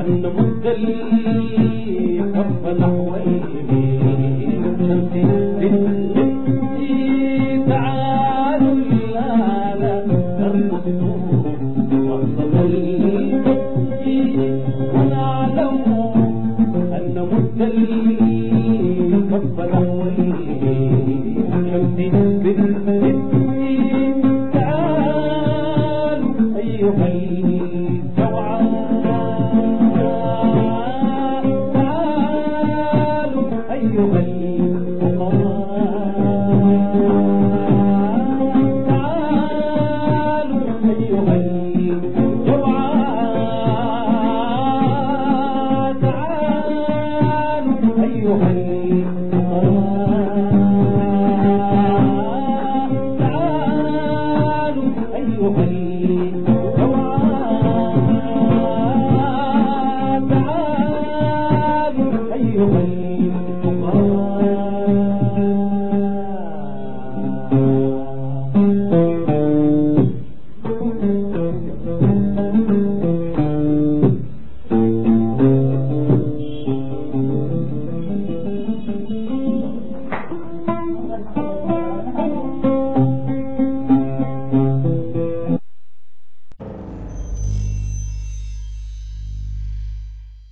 أن مدلي قبل حويلي شمسي للنبي تعالوا الآن ترمسوا وأصل النبي ونعلم أن مدلي قبل حويلي شمسي you. when